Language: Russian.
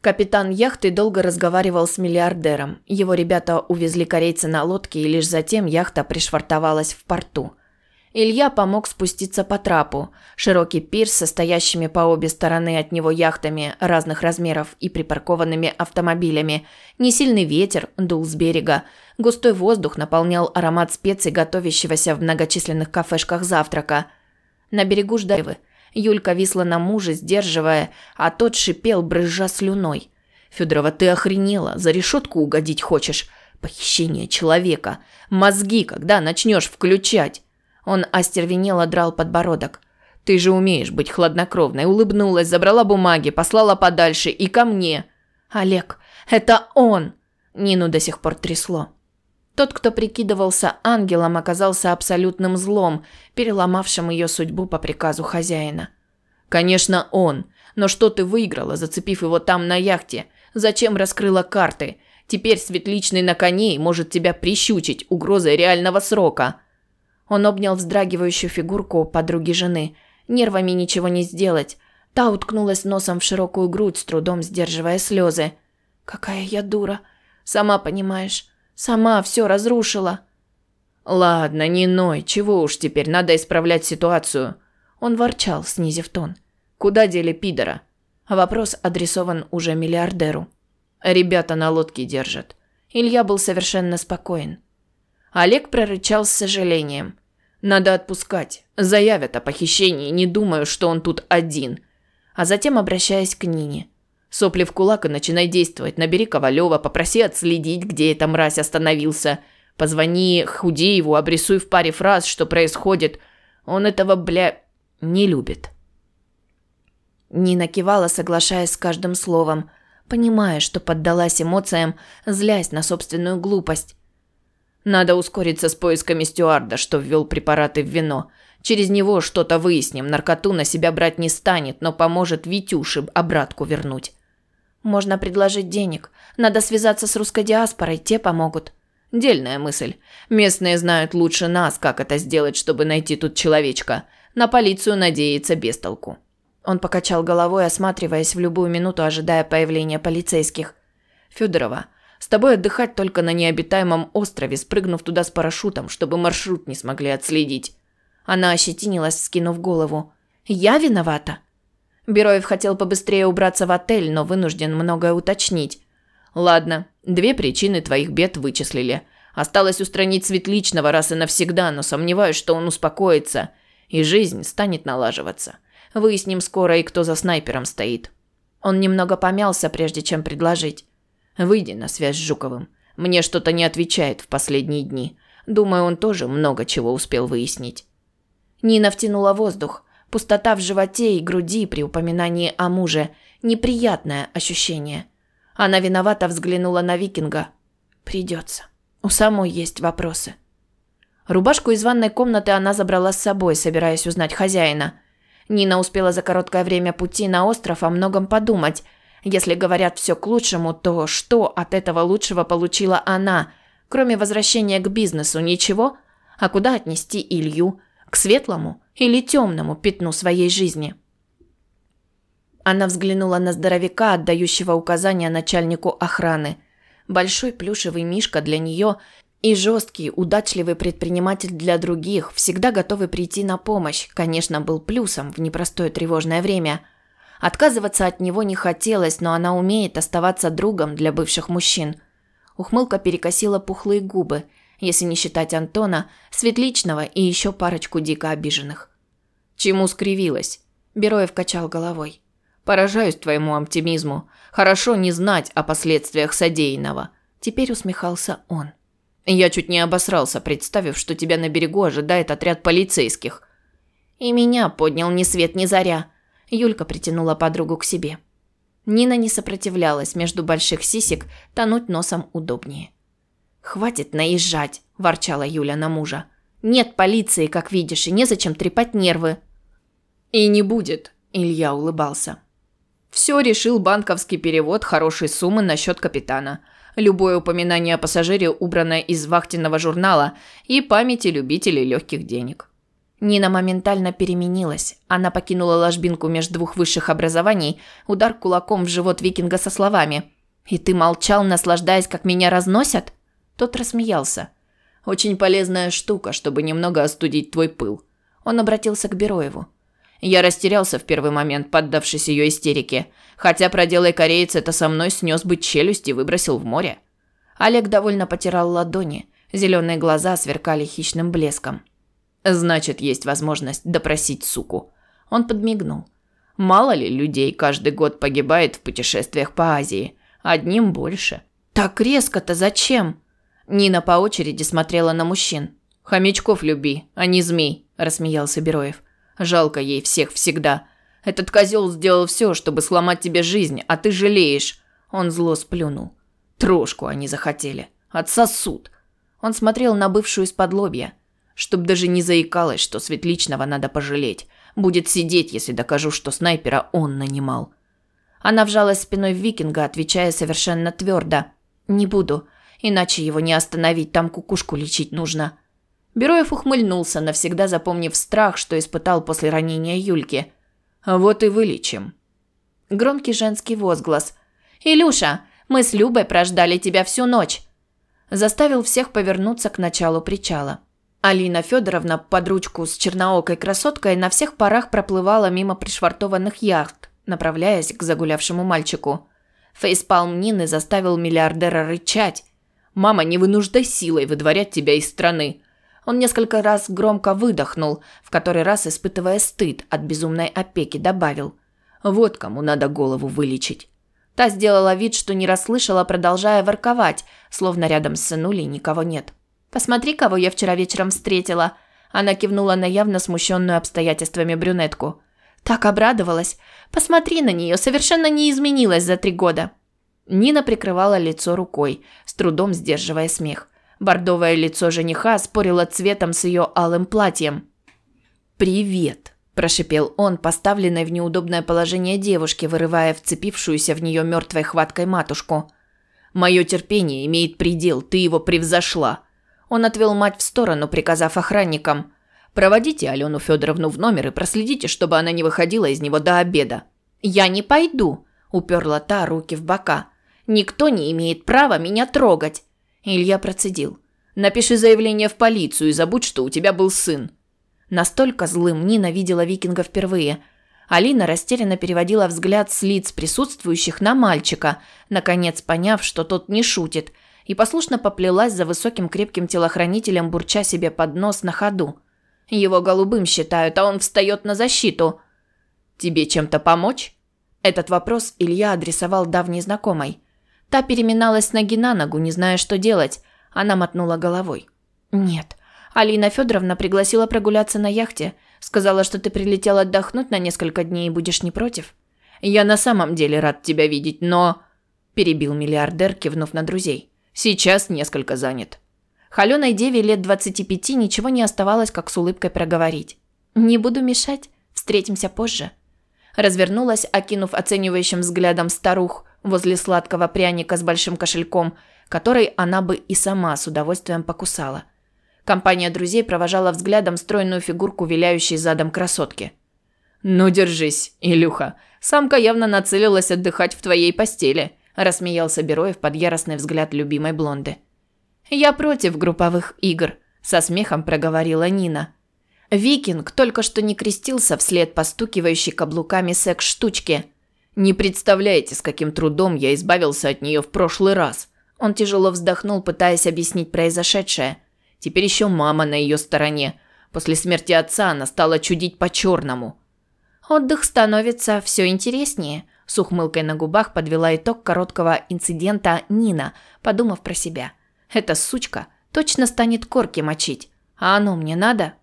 Капитан яхты долго разговаривал с миллиардером. Его ребята увезли корейца на лодке, и лишь затем яхта пришвартовалась в порту. Илья помог спуститься по трапу. Широкий пирс со стоящими по обе стороны от него яхтами разных размеров и припаркованными автомобилями. Несильный ветер дул с берега. Густой воздух наполнял аромат специй, готовящегося в многочисленных кафешках завтрака. На берегу ждали. Юлька висла на мужа, сдерживая, а тот шипел, брызжа слюной. «Федорова, ты охренела? За решетку угодить хочешь? Похищение человека. Мозги когда начнешь включать?» Он остервенело драл подбородок. «Ты же умеешь быть хладнокровной», улыбнулась, забрала бумаги, послала подальше и ко мне. «Олег, это он!» Нину до сих пор трясло. Тот, кто прикидывался ангелом, оказался абсолютным злом, переломавшим ее судьбу по приказу хозяина. «Конечно, он. Но что ты выиграла, зацепив его там на яхте? Зачем раскрыла карты? Теперь Светличный на коне может тебя прищучить угрозой реального срока». Он обнял вздрагивающую фигурку подруги жены. Нервами ничего не сделать. Та уткнулась носом в широкую грудь, с трудом сдерживая слезы. «Какая я дура. Сама понимаешь. Сама все разрушила». «Ладно, не ной. Чего уж теперь, надо исправлять ситуацию». Он ворчал, снизив тон. «Куда дели пидора?» Вопрос адресован уже миллиардеру. «Ребята на лодке держат». Илья был совершенно спокоен. Олег прорычал с сожалением. Надо отпускать. Заявят о похищении, не думаю, что он тут один. А затем обращаясь к Нине. Сопли в кулак и начинай действовать. Набери Ковалева, попроси отследить, где эта мразь остановился. Позвони Худееву, обрисуй в паре фраз, что происходит. Он этого, бля, не любит. Нина кивала, соглашаясь с каждым словом, понимая, что поддалась эмоциям, злясь на собственную глупость. Надо ускориться с поисками стюарда, что ввел препараты в вино. Через него что-то выясним. Наркоту на себя брать не станет, но поможет Витюше обратку вернуть. Можно предложить денег. Надо связаться с русской диаспорой, те помогут. Дельная мысль. Местные знают лучше нас, как это сделать, чтобы найти тут человечка. На полицию надеяться без толку. Он покачал головой, осматриваясь в любую минуту, ожидая появления полицейских. Федорова, с тобой отдыхать только на необитаемом острове, спрыгнув туда с парашютом, чтобы маршрут не смогли отследить. Она ощетинилась, скинув голову. Я виновата. Бероев хотел побыстрее убраться в отель, но вынужден многое уточнить. Ладно, две причины твоих бед вычислили. Осталось устранить Светличного раз и навсегда, но сомневаюсь, что он успокоится, и жизнь станет налаживаться. Выясним скоро и кто за снайпером стоит. Он немного помялся, прежде чем предложить. Выйди на связь с Жуковым. Мне что-то не отвечает в последние дни. Думаю, он тоже много чего успел выяснить. Нина втянула воздух. Пустота в животе и груди при упоминании о муже. Неприятное ощущение. Она виновато взглянула на викинга. Придется. У самой есть вопросы. Рубашку из ванной комнаты она забрала с собой, собираясь узнать хозяина. Нина успела за короткое время пути на остров о многом подумать – если говорят все к лучшему, то что от этого лучшего получила она? Кроме возвращения к бизнесу ничего? А куда отнести Илью? К светлому или темному пятну своей жизни? Она взглянула на здоровяка, отдающего указания начальнику охраны. Большой плюшевый мишка для нее и жесткий, удачливый предприниматель для других, всегда готовый прийти на помощь, конечно, был плюсом в непростое тревожное время – Отказываться от него не хотелось, но она умеет оставаться другом для бывших мужчин. Ухмылка перекосила пухлые губы, если не считать Антона, Светличного и еще парочку дико обиженных. Чему скривилась? Бероев качал головой. Поражаюсь твоему оптимизму. Хорошо не знать о последствиях содеянного. Теперь усмехался он. Я чуть не обосрался, представив, что тебя на берегу ожидает отряд полицейских. И меня поднял ни свет ни заря. Юлька притянула подругу к себе. Нина не сопротивлялась, между больших сисек тонуть носом удобнее. «Хватит наезжать», – ворчала Юля на мужа. «Нет полиции, как видишь, и незачем трепать нервы». «И не будет», – Илья улыбался. «Все решил банковский перевод хорошей суммы на счет капитана. Любое упоминание о пассажире убрано из вахтенного журнала и памяти любителей легких денег». Нина моментально переменилась. Она покинула ложбинку между двух высших образований, удар кулаком в живот викинга со словами «И ты молчал, наслаждаясь, как меня разносят?» Тот рассмеялся. «Очень полезная штука, чтобы немного остудить твой пыл». Он обратился к Бероеву. Я растерялся в первый момент, поддавшись ее истерике. Хотя проделай кореец это со мной снес бы челюсть и выбросил в море. Олег довольно потирал ладони. Зеленые глаза сверкали хищным блеском. Значит, есть возможность допросить суку. Он подмигнул. Мало ли людей каждый год погибает в путешествиях по Азии. Одним больше. Так резко-то зачем? Нина по очереди смотрела на мужчин. Хомячков люби, а не змей, рассмеялся Бероев. Жалко ей всех всегда. Этот козел сделал все, чтобы сломать тебе жизнь, а ты жалеешь. Он зло сплюнул. Трошку они захотели. Отсосут. Он смотрел на бывшую из-под лобья чтоб даже не заикалась, что Светличного надо пожалеть. Будет сидеть, если докажу, что снайпера он нанимал. Она вжалась спиной в викинга, отвечая совершенно твердо. «Не буду, иначе его не остановить, там кукушку лечить нужно». Бероев ухмыльнулся, навсегда запомнив страх, что испытал после ранения Юльки. «А вот и вылечим». Громкий женский возглас. «Илюша, мы с Любой прождали тебя всю ночь!» Заставил всех повернуться к началу причала. Алина Федоровна под ручку с черноокой красоткой на всех парах проплывала мимо пришвартованных яхт, направляясь к загулявшему мальчику. Фейспалм Нины заставил миллиардера рычать. «Мама, не вынуждай силой выдворять тебя из страны!» Он несколько раз громко выдохнул, в который раз испытывая стыд от безумной опеки, добавил. «Вот кому надо голову вылечить». Та сделала вид, что не расслышала, продолжая ворковать, словно рядом с сынулей никого нет. Посмотри, кого я вчера вечером встретила. Она кивнула на явно смущенную обстоятельствами брюнетку. Так обрадовалась. Посмотри на нее, совершенно не изменилась за три года. Нина прикрывала лицо рукой, с трудом сдерживая смех. Бордовое лицо жениха спорило цветом с ее алым платьем. «Привет», – прошипел он, поставленной в неудобное положение девушки, вырывая вцепившуюся в нее мертвой хваткой матушку. «Мое терпение имеет предел, ты его превзошла. Он отвел мать в сторону, приказав охранникам. «Проводите Алену Федоровну в номер и проследите, чтобы она не выходила из него до обеда». «Я не пойду», – уперла та руки в бока. «Никто не имеет права меня трогать». Илья процедил. «Напиши заявление в полицию и забудь, что у тебя был сын». Настолько злым Нина видела викинга впервые. Алина растерянно переводила взгляд с лиц присутствующих на мальчика, наконец поняв, что тот не шутит – и послушно поплелась за высоким крепким телохранителем, бурча себе под нос на ходу. Его голубым считают, а он встает на защиту. «Тебе чем-то помочь?» Этот вопрос Илья адресовал давней знакомой. Та переминалась ноги на ногу, не зная, что делать. Она мотнула головой. «Нет. Алина Федоровна пригласила прогуляться на яхте. Сказала, что ты прилетел отдохнуть на несколько дней и будешь не против. Я на самом деле рад тебя видеть, но...» Перебил миллиардер, кивнув на друзей. Сейчас несколько занят. Холёной деве лет 25 ничего не оставалось, как с улыбкой проговорить. «Не буду мешать. Встретимся позже». Развернулась, окинув оценивающим взглядом старух возле сладкого пряника с большим кошельком, который она бы и сама с удовольствием покусала. Компания друзей провожала взглядом стройную фигурку, виляющей задом красотки. «Ну, держись, Илюха. Самка явно нацелилась отдыхать в твоей постели», рассмеялся Бероев под яростный взгляд любимой блонды. Я против групповых игр, со смехом проговорила Нина. Викинг только что не крестился вслед постукивающей каблуками секс-штучки. Не представляете, с каким трудом я избавился от нее в прошлый раз. Он тяжело вздохнул, пытаясь объяснить произошедшее. Теперь еще мама на ее стороне. После смерти отца она стала чудить по-черному. Отдых становится все интереснее, с ухмылкой на губах подвела итог короткого инцидента Нина, подумав про себя. Эта сучка точно станет корки мочить. А оно мне надо?